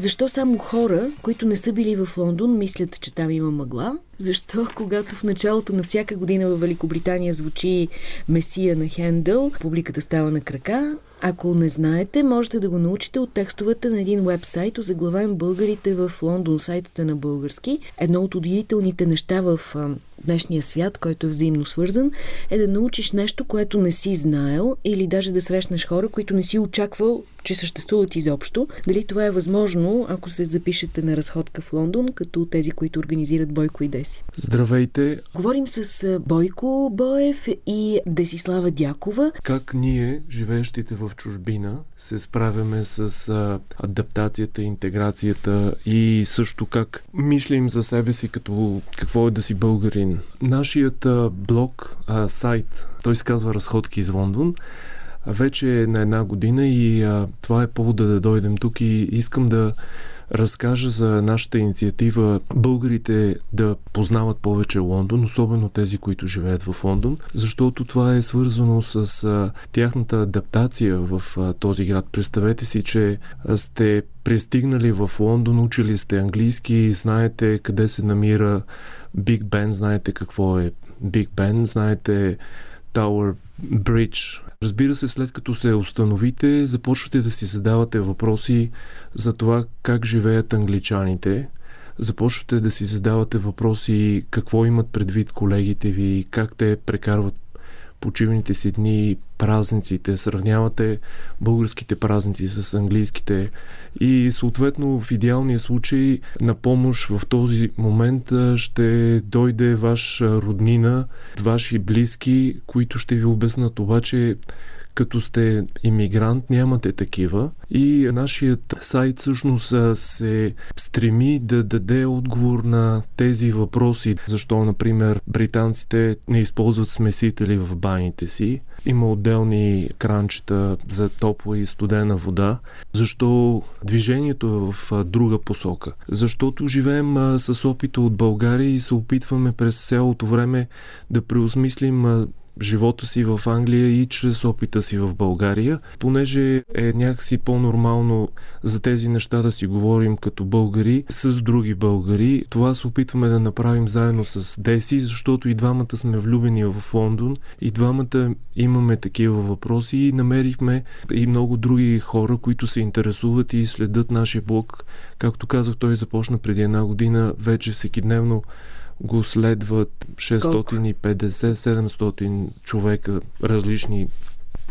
Защо само хора, които не са били в Лондон, мислят, че там има мъгла? Защо, когато в началото на всяка година в Великобритания звучи Месия на Хендъл, публиката става на крака, ако не знаете, можете да го научите от текстовете на един вебсайт, озаглавен Българите в Лондон, сайтата на български. Едно от удивителните неща в днешния свят, който е взаимно свързан, е да научиш нещо, което не си знаел или даже да срещнеш хора, които не си очаквал, че съществуват изобщо. Дали това е възможно, ако се запишете на разходка в Лондон, като тези, които организират Бойко и Деси? Здравейте! Говорим с Бойко Боев и Десислава Дякова. Как ние, живеещите в чужбина, се справяме с адаптацията, интеграцията и също как мислим за себе си като какво е да си българин начин. Нашият блог, а, сайт, той се казва Разходки из Лондон, вече е на една година и а, това е повода да дойдем тук и искам да разкажа за нашата инициатива българите да познават повече Лондон, особено тези, които живеят в Лондон, защото това е свързано с а, тяхната адаптация в а, този град. Представете си, че сте пристигнали в Лондон, учили сте английски, знаете къде се намира Биг Бен, знаете какво е Биг Бен, знаете Tower Bridge. Разбира се, след като се установите, започвате да си задавате въпроси за това как живеят англичаните. Започвате да си задавате въпроси какво имат предвид колегите ви, как те прекарват почивните си дни, празниците, сравнявате българските празници с английските. И съответно в идеалния случай на помощ в този момент ще дойде ваш роднина, ваши близки, които ще ви обяснат обаче като сте иммигрант, нямате такива. И нашият сайт всъщност се стреми да даде отговор на тези въпроси. Защо, например, британците не използват смесители в баните си. Има отделни кранчета за топла и студена вода. Защо движението е в друга посока? Защото живеем с опита от България и се опитваме през цялото време да преосмислим живота си в Англия и чрез опита си в България, понеже е някакси по-нормално за тези неща да си говорим като българи с други българи. Това се опитваме да направим заедно с Деси, защото и двамата сме влюбени в Лондон, и двамата имаме такива въпроси и намерихме и много други хора, които се интересуват и следят нашия блог. Както казах, той започна преди една година, вече всекидневно го следват 650-700 човека, различни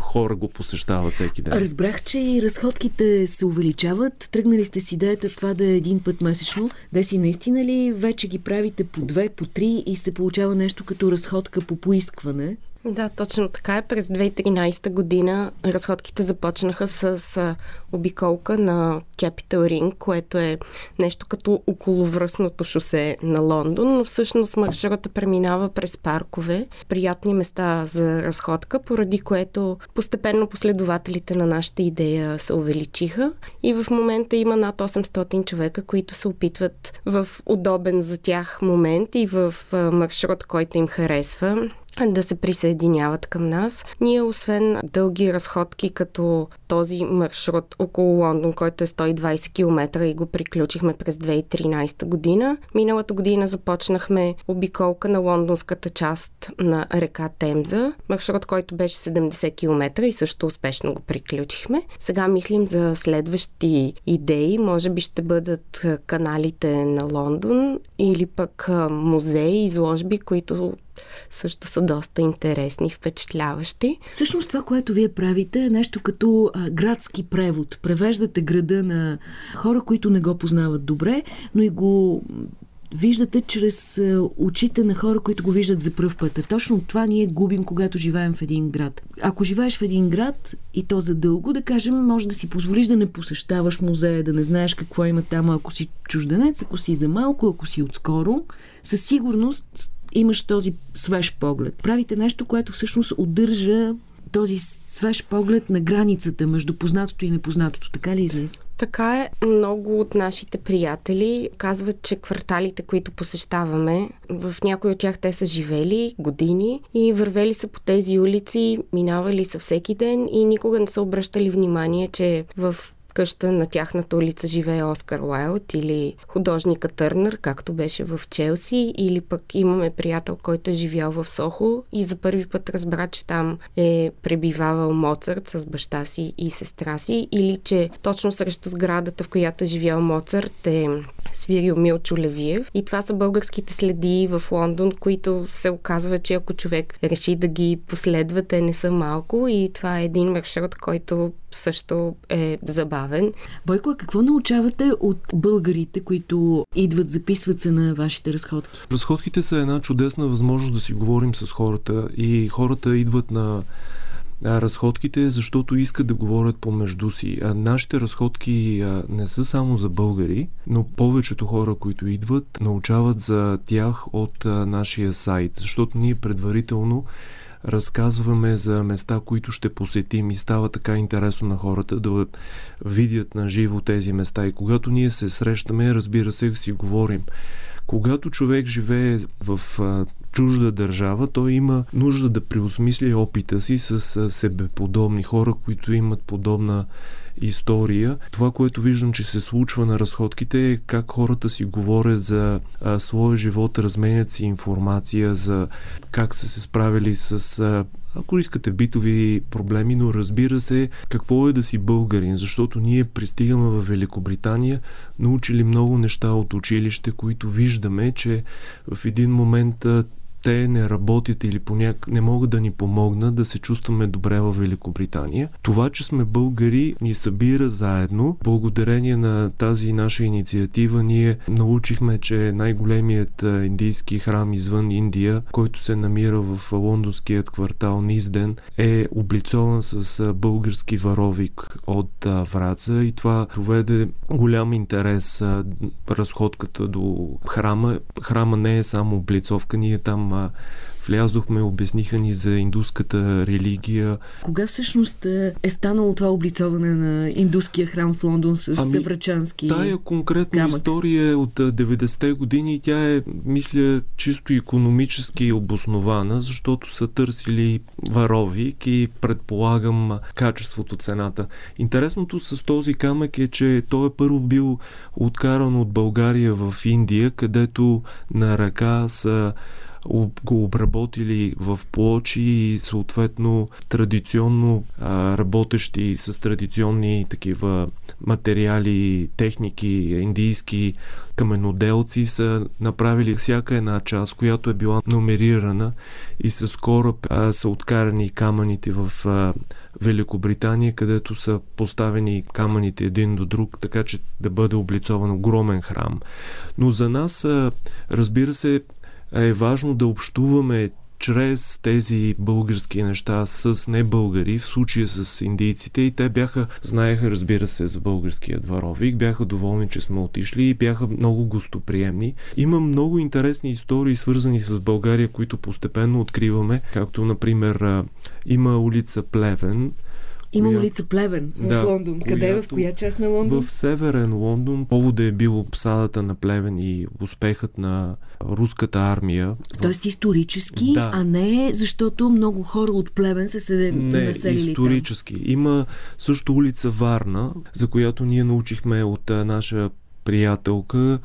хора го посещават всеки ден. Разбрах, че и разходките се увеличават. Тръгнали сте с идеята това да е един път месечно. Да си наистина ли вече ги правите по две, по три и се получава нещо като разходка по поискване? Да, точно така е. През 2013 година разходките започнаха с обиколка на Capital Ring, което е нещо като околовръстното шосе на Лондон, но всъщност маршрута преминава през паркове, приятни места за разходка, поради което постепенно последователите на нашата идея се увеличиха. И в момента има над 800 човека, които се опитват в удобен за тях момент и в маршрут, който им харесва да се присъединяват към нас. Ние, освен дълги разходки, като този маршрут около Лондон, който е 120 км и го приключихме през 2013 година, миналата година започнахме обиколка на лондонската част на река Темза, маршрут, който беше 70 км и също успешно го приключихме. Сега мислим за следващи идеи. Може би ще бъдат каналите на Лондон или пък музеи, изложби, които също са доста интересни, впечатляващи. Всъщност това, което вие правите е нещо като а, градски превод. Превеждате града на хора, които не го познават добре, но и го виждате чрез очите на хора, които го виждат за пръв път. точно това ние губим, когато живеем в един град. Ако живееш в един град и то за дълго, да кажем, може да си позволиш да не посещаваш музея, да не знаеш какво има там, ако си чужденец, ако си за малко, ако си отскоро, със сигурност имаш този свеж поглед. Правите нещо, което всъщност удържа този свеж поглед на границата между познатото и непознатото. Така ли излиза? Така е. Много от нашите приятели казват, че кварталите, които посещаваме, в някои от тях те са живели години и вървели са по тези улици, минавали са всеки ден и никога не са обръщали внимание, че в къща на тяхната улица живее Оскар Уайлд или художника Търнър, както беше в Челси, или пък имаме приятел, който е живял в Сохо и за първи път разбра, че там е пребивавал Моцарт с баща си и сестра си, или че точно срещу сградата, в която е живял Моцарт е свирил Милчо Левиев. И това са българските следи в Лондон, които се оказва, че ако човек реши да ги последва, те не са малко и това е един маршрут, който също е забавен. Бойко, какво научавате от българите, които идват, записват се на вашите разходки? Разходките са една чудесна възможност да си говорим с хората и хората идват на разходките, защото искат да говорят помежду си. А нашите разходки не са само за българи, но повечето хора, които идват, научават за тях от нашия сайт, защото ние предварително разказваме за места, които ще посетим и става така интересно на хората да видят на живо тези места. И когато ние се срещаме, разбира се, си говорим. Когато човек живее в чужда държава, той има нужда да преосмисли опита си с себеподобни хора, които имат подобна история. Това, което виждам, че се случва на разходките е как хората си говорят за а, своя живот, разменят си информация за как са се справили с а, ако искате битови проблеми, но разбира се какво е да си българин, защото ние пристигаме в Великобритания, научили много неща от училище, които виждаме, че в един момент те не работят или поняк... не могат да ни помогнат да се чувстваме добре в Великобритания. Това, че сме българи, ни събира заедно. Благодарение на тази наша инициатива ние научихме, че най-големият индийски храм извън Индия, който се намира в лондонският квартал Низден, е облицован с български варовик от Враца и това доведе голям интерес разходката до храма. Храма не е само облицовка, ние там там влязохме, обясниха ни за индуската религия. Кога всъщност е, е станало това облицоване на индуския храм в Лондон с ами, Севрачански Тая конкретна камък? история е от 90-те години и тя е, мисля, чисто економически обоснована, защото са търсили варовик и предполагам качеството, цената. Интересното с този камък е, че той е първо бил откаран от България в Индия, където на ръка са го обработили в плочи и съответно традиционно работещи с традиционни такива материали, техники, индийски каменоделци са направили всяка една част, която е била номерирана и с а, са откарани камъните в Великобритания, където са поставени камъните един до друг, така че да бъде облицован огромен храм. Но за нас, разбира се, е важно да общуваме чрез тези български неща с небългари, в случая с индийците и те бяха, знаеха разбира се за българския дворовик, бяха доволни, че сме отишли и бяха много гостоприемни. Има много интересни истории свързани с България, които постепенно откриваме, както например има улица Плевен, има коя... улица Плевен в да, Лондон. Къде е? В коя част на Лондон? В северен Лондон. Поводът е бил обсадата на Плевен и успехът на руската армия. Тоест исторически, да. а не защото много хора от Плевен са се не, населили исторически. Там. Има също улица Варна, за която ние научихме от наша приятелка.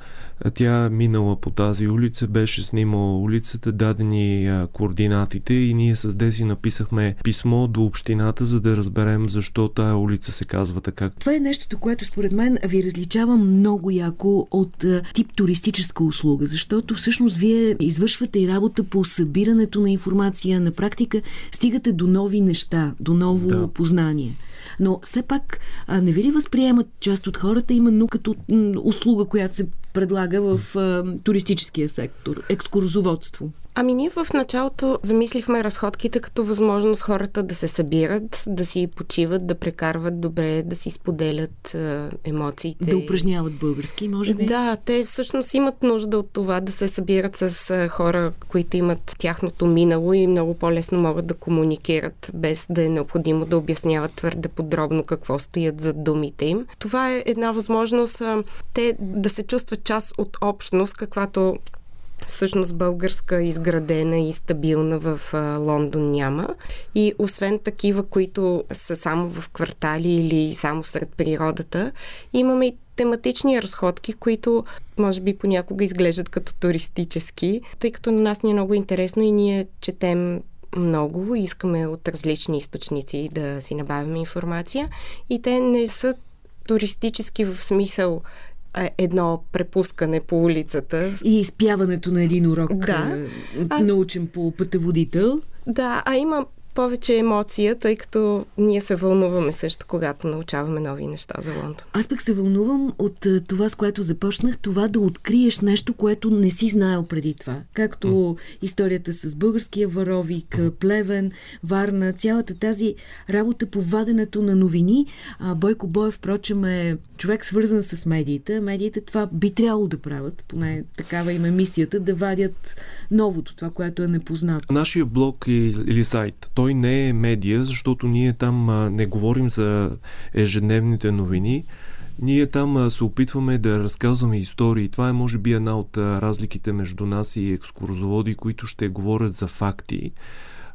Тя минала по тази улица, беше снимала улицата, дадени координатите и ние с Деси написахме писмо до общината, за да разберем защо тая улица се казва така. Това е нещото, което според мен ви различава много яко от тип туристическа услуга, защото всъщност вие извършвате и работа по събирането на информация. На практика стигате до нови неща, до ново да. познание. Но все пак не ви ли възприемат част от хората именно като услуга, която се предлага в а, туристическия сектор, екскурзоводство? Ами ние в началото замислихме разходките като възможност хората да се събират, да си почиват, да прекарват добре, да си споделят е, емоциите. Да упражняват български, може би? Да, те всъщност имат нужда от това да се събират с е, хора, които имат тяхното минало и много по-лесно могат да комуникират, без да е необходимо да обясняват твърде подробно какво стоят за думите им. Това е една възможност е, те да се чувстват част от общност, каквато Всъщност българска изградена и стабилна в Лондон няма. И освен такива, които са само в квартали или само сред природата, имаме и тематични разходки, които може би понякога изглеждат като туристически, тъй като на нас ни е много интересно и ние четем много, искаме от различни източници да си набавяме информация и те не са туристически в смисъл едно препускане по улицата. И изпяването на един урок, да. научен по пътеводител. Да, а има повече емоция, тъй като ние се вълнуваме също, когато научаваме нови неща за Лондон. Аз пък се вълнувам от е, това, с което започнах, това да откриеш нещо, което не си знаел преди това. Както mm. историята с българския варовик, Плевен, Варна, цялата тази работа по ваденето на новини. Бойко Боев, впрочем, е човек свързан с медиите. Медиите това би трябвало да правят, поне такава им е мисията, да вадят новото, това, което е непознато. Нашия блог или сайт, той не е медия, защото ние там а, не говорим за ежедневните новини. Ние там а, се опитваме да разказваме истории. Това е може би една от а, разликите между нас и екскурзоводи, които ще говорят за факти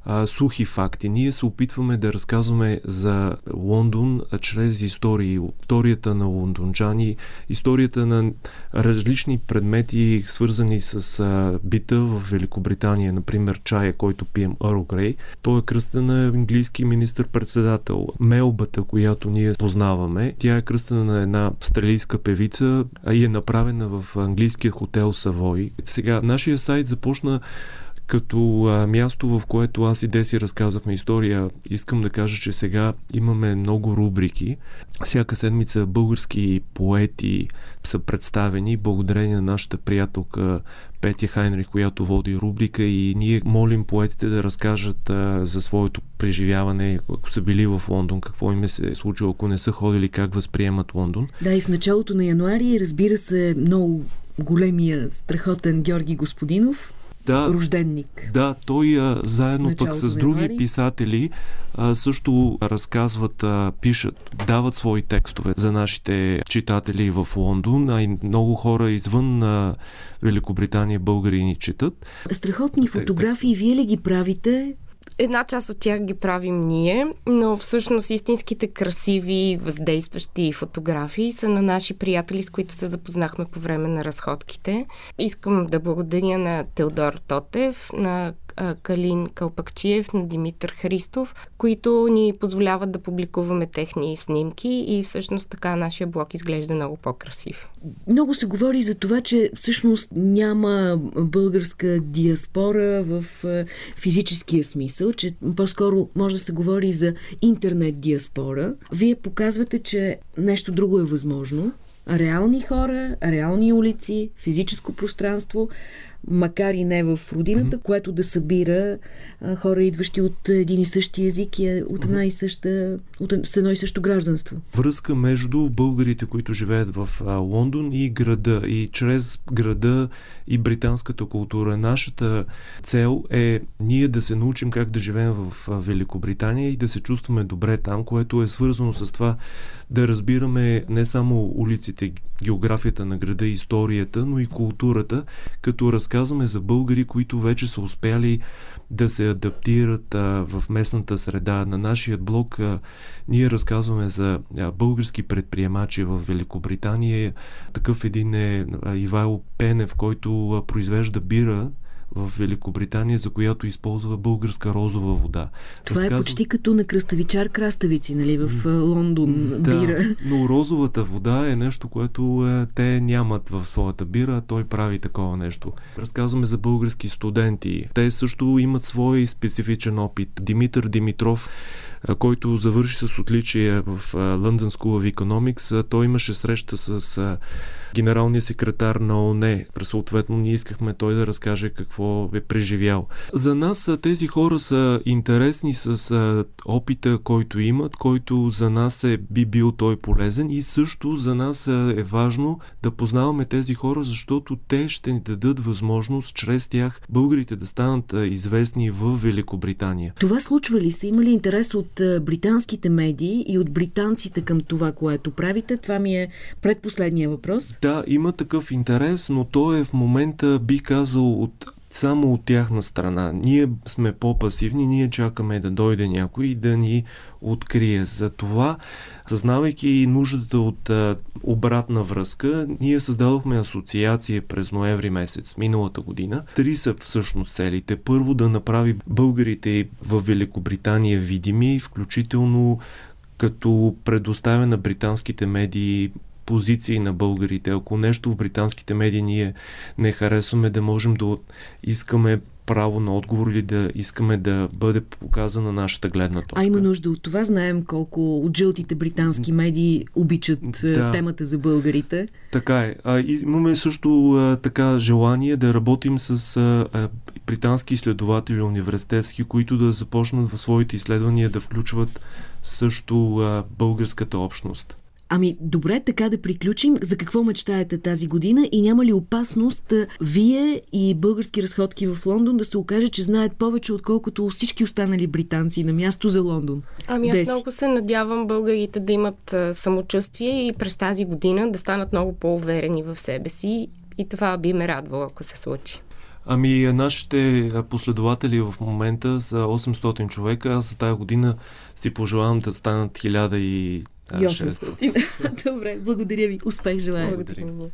а, сухи факти. Ние се опитваме да разказваме за Лондон а, чрез истории. Историята на лондончани, историята на различни предмети, свързани с а, бита в Великобритания. Например, чая, който пием Earl Grey. Той е кръста на английски министр-председател. Мелбата, която ние познаваме, тя е кръстена на една австралийска певица и е направена в английския хотел Савой. Сега, нашия сайт започна като а, място, в което аз и Деси разказахме история, искам да кажа, че сега имаме много рубрики. Всяка седмица български поети са представени благодарение на нашата приятелка Петя Хайнрих, която води рубрика и ние молим поетите да разкажат а, за своето преживяване, ако са били в Лондон, какво им е се е случило, ако не са ходили, как възприемат Лондон. Да, и в началото на януари, разбира се, много големия, страхотен Георги Господинов да, рожденник. Да, той а, заедно пък с други януари. писатели а, също разказват, а, пишат, дават свои текстове за нашите читатели в Лондон, а и много хора извън а, Великобритания българи ни четат. Страхотни фотографии, вие ли ги правите? Една част от тях ги правим ние, но всъщност истинските красиви, въздействащи фотографии са на наши приятели, с които се запознахме по време на разходките. Искам да благодаря на Теодор Тотев, на Калин Калпакчиев, на Димитър Христов, които ни позволяват да публикуваме техни снимки и всъщност така нашия блог изглежда много по-красив. Много се говори за това, че всъщност няма българска диаспора в физическия смисъл, че по-скоро може да се говори за интернет диаспора. Вие показвате, че нещо друго е възможно. Реални хора, реални улици, физическо пространство, макар и не в родината, mm-hmm. което да събира а, хора, идващи от един и същи език и от една и съща, от едно и също гражданство. Връзка между българите, които живеят в а, Лондон и града. И чрез града и британската култура. Нашата цел е ние да се научим как да живеем в а, Великобритания и да се чувстваме добре там, което е свързано с това да разбираме не само улиците, географията на града, историята, но и културата, като разказваме за българи, които вече са успяли да се адаптират а, в местната среда. На нашия блог а, ние разказваме за а, български предприемачи в Великобритания. Такъв един е а, Ивайло Пенев, който а, произвежда бира в Великобритания, за която използва българска розова вода. Това Разказвам... е почти като на кръставичар краставици, нали, в Лондон да, бира. но розовата вода е нещо, което е, те нямат в своята бира, той прави такова нещо. Разказваме за български студенти. Те също имат свой специфичен опит. Димитър Димитров който завърши с отличие в London School of Economics. Той имаше среща с генералния секретар на ОНЕ. Съответно, ние искахме той да разкаже какво е преживял. За нас тези хора са интересни с опита, който имат, който за нас е би бил той полезен и също за нас е важно да познаваме тези хора, защото те ще ни дадат възможност чрез тях българите да станат известни в Великобритания. Това случва ли се? Има ли интерес от от британските медии и от британците към това, което правите? Това ми е предпоследния въпрос. Да, има такъв интерес, но то е в момента, би казал, от само от тяхна страна. Ние сме по-пасивни, ние чакаме да дойде някой и да ни открие. За това, съзнавайки нуждата от а, обратна връзка, ние създадохме асоциация през ноември месец миналата година. Три са всъщност целите. Първо да направи българите в Великобритания видими, включително като предоставя на британските медии позиции на българите. Ако нещо в британските медии ние не харесваме, да можем да искаме право на отговор или да искаме да бъде показана нашата гледна точка. А има нужда от това. Знаем колко от жълтите британски медии обичат да. темата за българите. Така е. А, имаме също а, така желание да работим с а, британски изследователи университетски, които да започнат в своите изследвания да включват също а, българската общност. Ами, добре, така да приключим. За какво мечтаете тази година и няма ли опасност вие и български разходки в Лондон да се окаже, че знаят повече, отколкото всички останали британци на място за Лондон? Ами, аз Деси. много се надявам българите да имат самочувствие и през тази година да станат много по-уверени в себе си и това би ме радвало, ако се случи. Ами, нашите последователи в момента са 800 човека. Аз за тази година си пожелавам да станат 1000 и и 800. Добре, благодаря ви. Успех желая. Благодаря.